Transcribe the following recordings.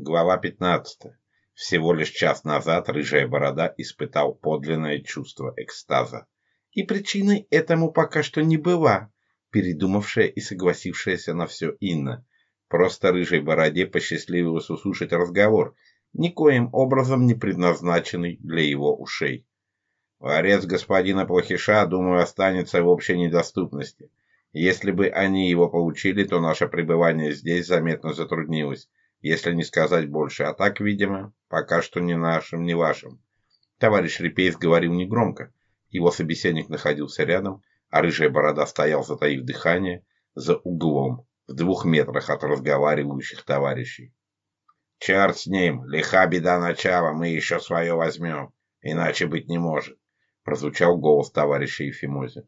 Глава 15. Всего лишь час назад рыжая борода испытал подлинное чувство экстаза. И причиной этому пока что не была, передумавшая и согласившаяся на все Инна. Просто рыжей бороде посчастливилось услышать разговор, никоим образом не предназначенный для его ушей. Ларец господина Плохиша, думаю, останется в общей недоступности. Если бы они его получили, то наше пребывание здесь заметно затруднилось если не сказать больше. А так, видимо, пока что ни нашим, ни вашим. Товарищ Репеев говорил негромко. Его собеседник находился рядом, а рыжая борода стоял, затаив дыхание, за углом, в двух метрах от разговаривающих товарищей. «Черт с ним! Лиха беда начала, мы еще свое возьмем. Иначе быть не может!» Прозвучал голос товарища Ефимози.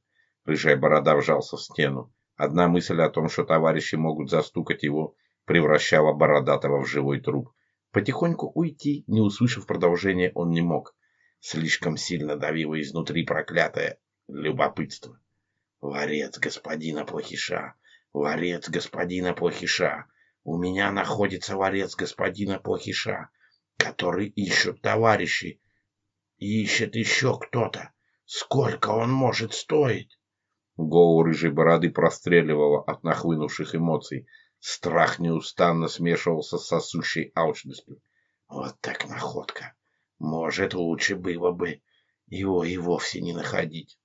Рыжая борода вжался в стену. Одна мысль о том, что товарищи могут застукать его превращала Бородатого в живой труп. Потихоньку уйти, не услышав продолжения, он не мог. Слишком сильно давило изнутри проклятое любопытство. «Ларец господина Плохиша! Ларец господина Плохиша! У меня находится ларец господина Плохиша, который ищут товарищи. ищет еще кто-то. Сколько он может стоить?» Голову рыжей бороды простреливало от нахлынувших эмоций. Страх неустанно смешивался с сосущей алчностью. Вот так находка. Может, лучше было бы его и вовсе не находить.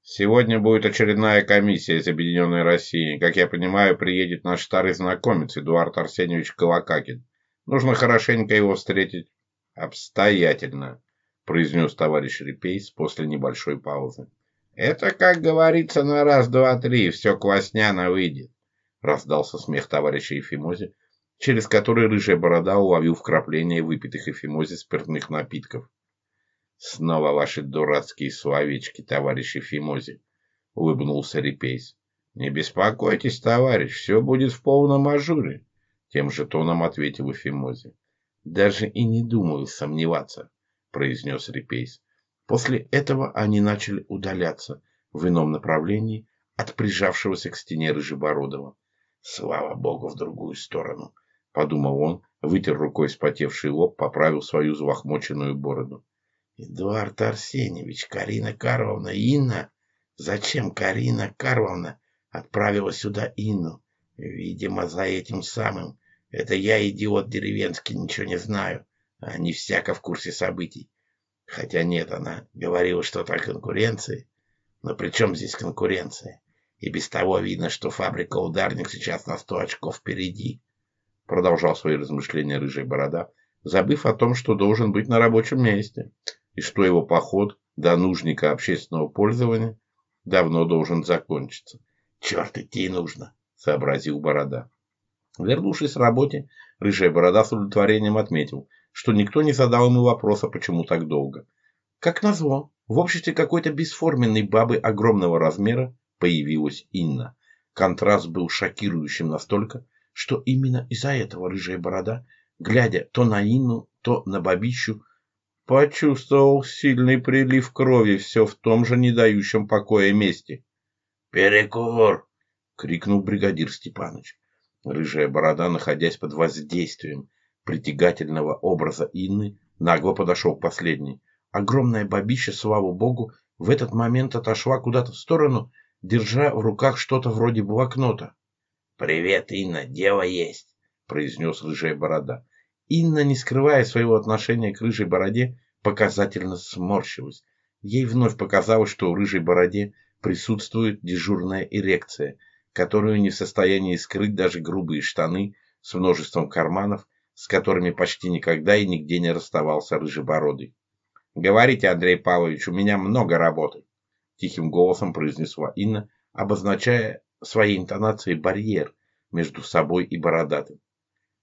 Сегодня будет очередная комиссия из Объединенной России. Как я понимаю, приедет наш старый знакомец Эдуард Арсеньевич Колокакин. Нужно хорошенько его встретить. Обстоятельно, произнес товарищ Репейс после небольшой паузы. Это, как говорится, на раз, два, три, все классняно выйдет раздался смех товарища Эфимози, через который рыжая борода уловил вкрапление выпитых Эфимози спиртных напитков. «Снова ваши дурацкие словечки, товарищ Эфимози», — улыбнулся Репейс. «Не беспокойтесь, товарищ, все будет в полном ажуре», — тем же тоном ответил Эфимози. «Даже и не думаю сомневаться», — произнес Репейс. После этого они начали удаляться в ином направлении от прижавшегося к стене Рыжебородова. Слава богу, в другую сторону. Подумал он, вытер рукой спотевший лоб, поправил свою звахмоченную бороду. Эдуард Арсеньевич, Карина Карловна, Инна. Зачем Карина Карловна отправила сюда Инну? Видимо, за этим самым. Это я, идиот деревенский, ничего не знаю. А не всяко в курсе событий. Хотя нет, она говорила что-то о конкуренции. Но при чем здесь конкуренция? И без того видно, что фабрика-ударник сейчас на сто очков впереди. Продолжал свои размышления рыжий борода, забыв о том, что должен быть на рабочем месте, и что его поход до нужника общественного пользования давно должен закончиться. «Черт, идти нужно!» – сообразил Борода. Вернувшись с работы, Рыжая Борода с удовлетворением отметил, что никто не задал ему вопроса, почему так долго. Как назло, в обществе какой-то бесформенной бабы огромного размера появилась Инна. Контраст был шокирующим настолько, что именно из-за этого рыжая борода, глядя то на Инну, то на бабищу, почувствовал сильный прилив крови все в том же не дающем покоя месте. «Перекур!» — крикнул бригадир Степаныч. Рыжая борода, находясь под воздействием притягательного образа Инны, нагло подошел к последней. Огромная бабища, слава богу, в этот момент отошла куда-то в сторону держа в руках что-то вроде блокнота. «Привет, Инна, дело есть», — произнес рыжая борода. Инна, не скрывая своего отношения к рыжей бороде, показательно сморщилась. Ей вновь показалось, что у рыжей бороде присутствует дежурная эрекция, которую не в состоянии скрыть даже грубые штаны с множеством карманов, с которыми почти никогда и нигде не расставался рыжебородый. «Говорите, Андрей Павлович, у меня много работы» тихим голосом произнесла Инна, обозначая своей интонацией барьер между собой и бородатым.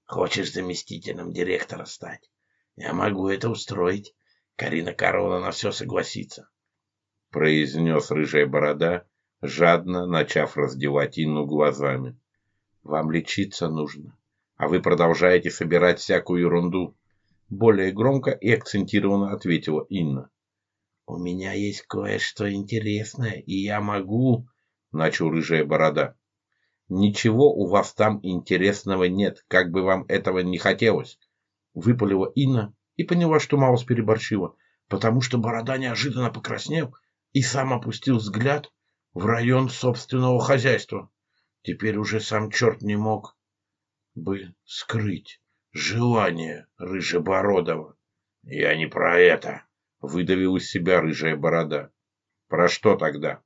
Хочешь заместителем директора стать? Я могу это устроить. Карина Корона на все согласится. Произнес рыжая борода, жадно начав раздевать Инну глазами. Вам лечиться нужно, а вы продолжаете собирать всякую ерунду. Более громко и акцентированно ответила Инна. У меня есть кое-что интересное, и я могу, начал рыжая борода. Ничего у вас там интересного нет, как бы вам этого не хотелось, выпалила Инна и поняла, что Маус переборщила, потому что борода неожиданно покраснел и сам опустил взгляд в район собственного хозяйства. Теперь уже сам черт не мог бы скрыть желание Рыжебородова. Я не про это, выдавил из себя рыжая борода. «Про что тогда?»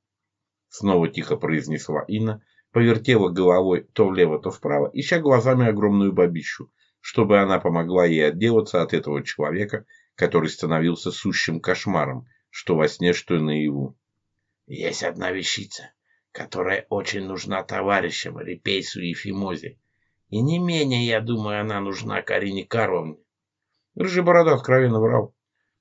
Снова тихо произнесла Инна, повертела головой то влево, то вправо, ища глазами огромную бабищу, чтобы она помогла ей отделаться от этого человека, который становился сущим кошмаром, что во сне, что и наяву. «Есть одна вещица, которая очень нужна товарищам Репейсу и Фимозе, и не менее, я думаю, она нужна Карине Карловне». Рыжий борода откровенно врал.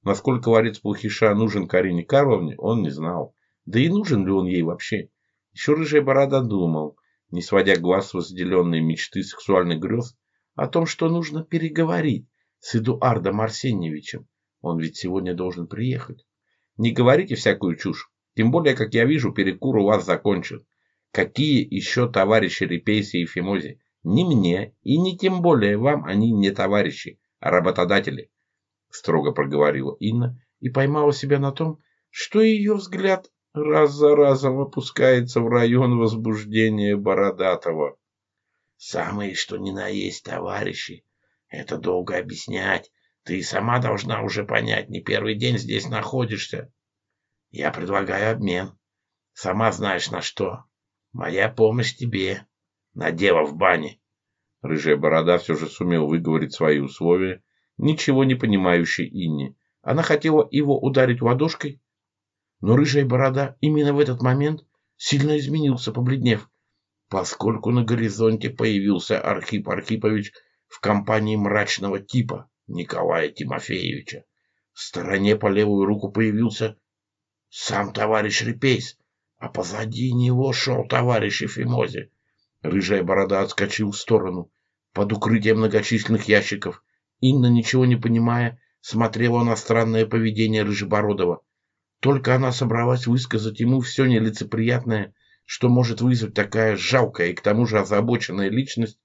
Насколько варец Плохиша нужен Карине Карловне, он не знал. Да и нужен ли он ей вообще? Еще рыжая борода думал, не сводя глаз возделенные мечты сексуальных грез, о том, что нужно переговорить с Эдуардом Арсеньевичем. Он ведь сегодня должен приехать. Не говорите всякую чушь. Тем более, как я вижу, перекур у вас закончен. Какие еще товарищи Репейси и Фимози? Ни мне, и не тем более вам они не товарищи, а работодатели строго проговорила Инна и поймала себя на том, что ее взгляд раз за разом опускается в район возбуждения Бородатого. «Самые что ни на есть товарищи. Это долго объяснять. Ты сама должна уже понять, не первый день здесь находишься. Я предлагаю обмен. Сама знаешь на что. Моя помощь тебе. На дело в бане». Рыжая борода все же сумел выговорить свои условия, ничего не понимающей Инне. Она хотела его ударить ладошкой, но рыжая борода именно в этот момент сильно изменился, побледнев, поскольку на горизонте появился Архип Архипович в компании мрачного типа Николая Тимофеевича. В стороне по левую руку появился сам товарищ Репейс, а позади него шел товарищ Эфимози. Рыжая борода отскочил в сторону, под укрытие многочисленных ящиков, Инна, ничего не понимая, смотрела на странное поведение Рыжебородова. Только она собралась высказать ему все нелицеприятное, что может вызвать такая жалкая и к тому же озабоченная личность,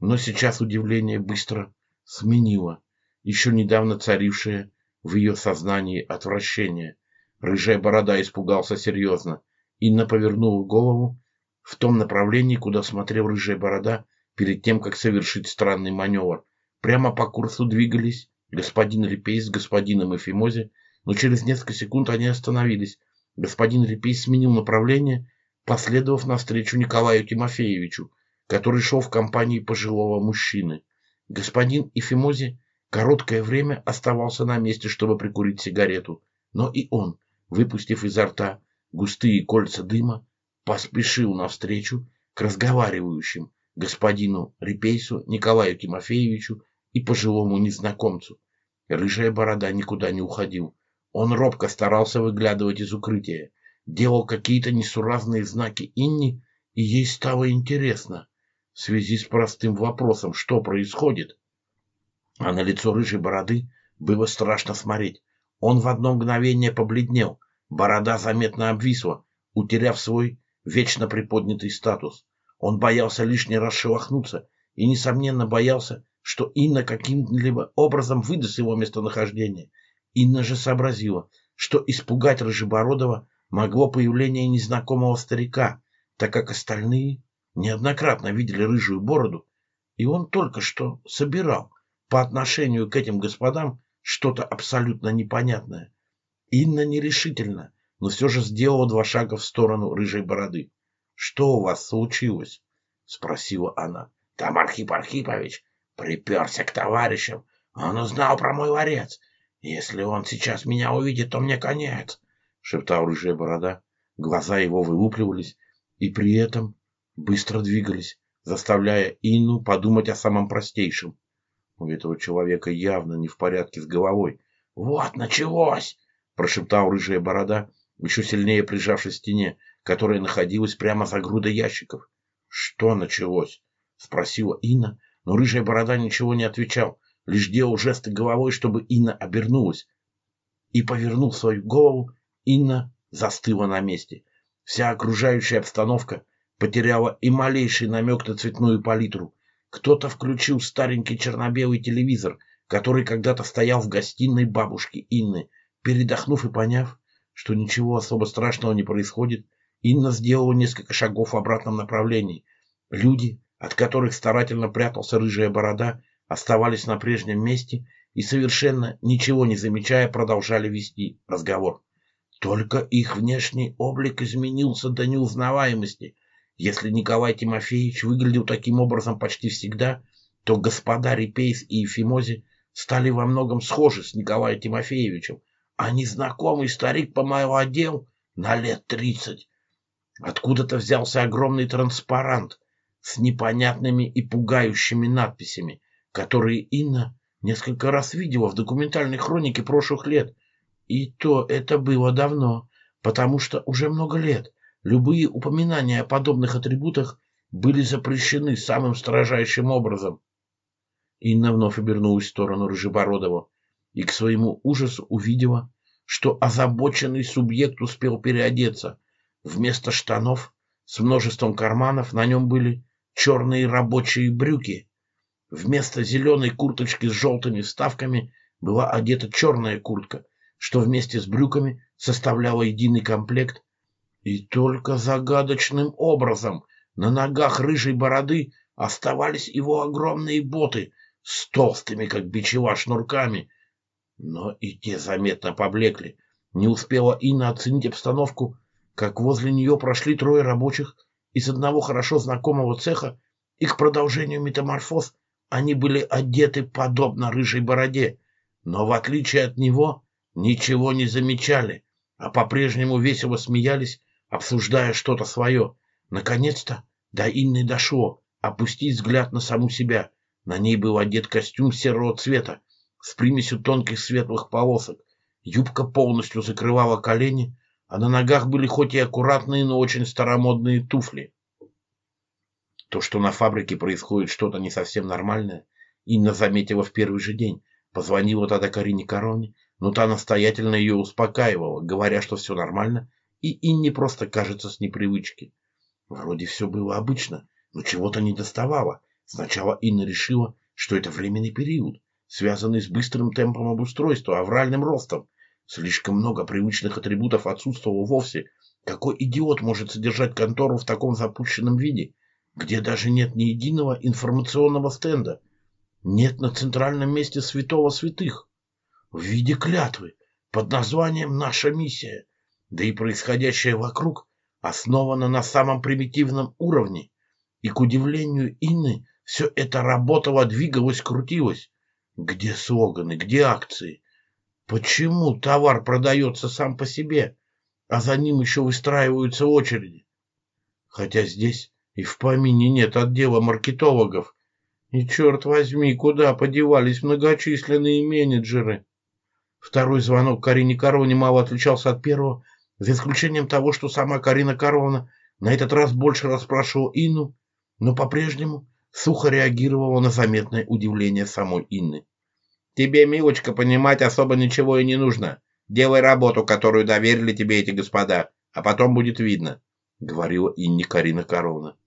но сейчас удивление быстро сменило еще недавно царившее в ее сознании отвращение. Рыжая борода испугался серьезно. Инна повернула голову в том направлении, куда смотрел рыжая борода перед тем, как совершить странный маневр прямо по курсу двигались господин Репей с господином Эфимози, но через несколько секунд они остановились. Господин Репей сменил направление, последовав навстречу Николаю Тимофеевичу, который шел в компании пожилого мужчины. Господин Эфимози короткое время оставался на месте, чтобы прикурить сигарету, но и он, выпустив изо рта густые кольца дыма, поспешил навстречу к разговаривающим господину Репейсу Николаю Тимофеевичу и пожилому незнакомцу. Рыжая борода никуда не уходил. Он робко старался выглядывать из укрытия, делал какие-то несуразные знаки Инни, и ей стало интересно в связи с простым вопросом, что происходит. А на лицо рыжей бороды было страшно смотреть. Он в одно мгновение побледнел, борода заметно обвисла, утеряв свой вечно приподнятый статус. Он боялся лишний раз шелохнуться и, несомненно, боялся, что Инна каким-либо образом выдаст его местонахождение. Инна же сообразила, что испугать Рыжебородова могло появление незнакомого старика, так как остальные неоднократно видели рыжую бороду, и он только что собирал по отношению к этим господам что-то абсолютно непонятное. Инна нерешительно, но все же сделала два шага в сторону рыжей бороды. «Что у вас случилось?» — спросила она. «Там Архип Архипович Приперся к товарищам. Он узнал про мой ларец. Если он сейчас меня увидит, то мне конец, — шептал рыжая борода. Глаза его вылупливались и при этом быстро двигались, заставляя Инну подумать о самом простейшем. У этого человека явно не в порядке с головой. — Вот, началось! — прошептал рыжая борода, еще сильнее прижавшись к стене, которая находилась прямо за грудой ящиков. — Что началось? — спросила Инна, но рыжая борода ничего не отвечал, лишь делал жесты головой, чтобы Инна обернулась. И, повернув свою голову, Инна застыла на месте. Вся окружающая обстановка потеряла и малейший намек на цветную палитру. Кто-то включил старенький черно-белый телевизор, который когда-то стоял в гостиной бабушки Инны. Передохнув и поняв, что ничего особо страшного не происходит, Инна сделала несколько шагов в обратном направлении. Люди, от которых старательно прятался рыжая борода, оставались на прежнем месте и, совершенно ничего не замечая, продолжали вести разговор. Только их внешний облик изменился до неузнаваемости. Если Николай Тимофеевич выглядел таким образом почти всегда, то господа Репейс и Ефимози стали во многом схожи с Николаем Тимофеевичем, а незнакомый старик помолодел на лет тридцать. Откуда-то взялся огромный транспарант с непонятными и пугающими надписями, которые Инна несколько раз видела в документальной хронике прошлых лет. И то это было давно, потому что уже много лет любые упоминания о подобных атрибутах были запрещены самым строжайшим образом. Инна вновь обернулась в сторону Рыжебородова и к своему ужасу увидела, что озабоченный субъект успел переодеться. Вместо штанов с множеством карманов на нем были черные рабочие брюки. Вместо зеленой курточки с желтыми вставками была одета черная куртка, что вместе с брюками составляло единый комплект. И только загадочным образом на ногах рыжей бороды оставались его огромные боты с толстыми, как бичева, шнурками. Но и те заметно поблекли. Не успела Инна оценить обстановку, как возле нее прошли трое рабочих из одного хорошо знакомого цеха, и к продолжению метаморфоз они были одеты подобно рыжей бороде, но в отличие от него ничего не замечали, а по-прежнему весело смеялись, обсуждая что-то свое. Наконец-то до Инны дошло опустить взгляд на саму себя. На ней был одет костюм серого цвета с примесью тонких светлых полосок. Юбка полностью закрывала колени, а на ногах были хоть и аккуратные, но очень старомодные туфли. То, что на фабрике происходит что-то не совсем нормальное, Инна заметила в первый же день. Позвонила тогда Карине Короне, но та настоятельно ее успокаивала, говоря, что все нормально, и Инне просто кажется с непривычки. Вроде все было обычно, но чего-то не доставало. Сначала Инна решила, что это временный период, связанный с быстрым темпом обустройства, авральным ростом, Слишком много привычных атрибутов отсутствовало вовсе. Какой идиот может содержать контору в таком запущенном виде, где даже нет ни единого информационного стенда? Нет на центральном месте святого святых. В виде клятвы, под названием «Наша миссия», да и происходящее вокруг основано на самом примитивном уровне. И, к удивлению Инны, все это работало, двигалось, крутилось. Где слоганы, где акции? Почему товар продается сам по себе, а за ним еще выстраиваются очереди? Хотя здесь и в помине нет отдела маркетологов. И черт возьми, куда подевались многочисленные менеджеры? Второй звонок Карине Короне мало отличался от первого, за исключением того, что сама Карина Корона на этот раз больше расспрашивала Инну, но по-прежнему сухо реагировала на заметное удивление самой Инны. Тебе, милочка, понимать особо ничего и не нужно. Делай работу, которую доверили тебе эти господа, а потом будет видно», — говорила Инни Карина Коровна.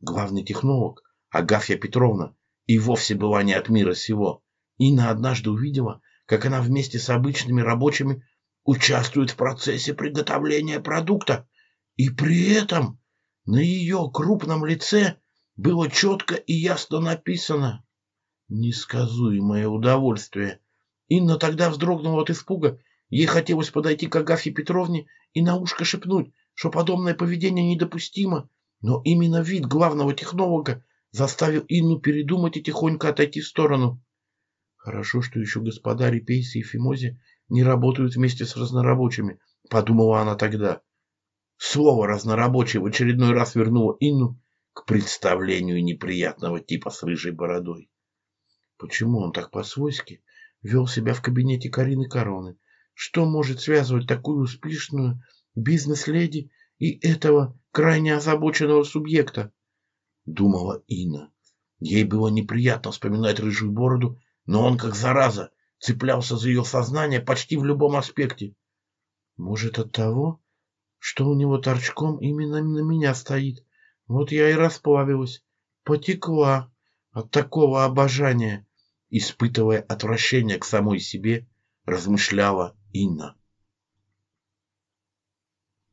Главный технолог, Агафья Петровна, и вовсе была не от мира сего. Инна однажды увидела, как она вместе с обычными рабочими участвует в процессе приготовления продукта, и при этом на ее крупном лице было четко и ясно написано Несказуемое удовольствие. Инна тогда вздрогнула от испуга. Ей хотелось подойти к Агафье Петровне и на ушко шепнуть, что подобное поведение недопустимо. Но именно вид главного технолога заставил Инну передумать и тихонько отойти в сторону. Хорошо, что еще господа Репейси и Фимози не работают вместе с разнорабочими, подумала она тогда. Слово «разнорабочий» в очередной раз вернуло Инну к представлению неприятного типа с рыжей бородой. Почему он так по-свойски вел себя в кабинете Карины Короны? Что может связывать такую успешную бизнес-леди и этого крайне озабоченного субъекта? Думала Инна. Ей было неприятно вспоминать рыжую бороду, но он, как зараза, цеплялся за ее сознание почти в любом аспекте. Может, от того, что у него торчком именно на меня стоит. Вот я и расплавилась, потекла от такого обожания испытывая отвращение к самой себе, размышляла Инна.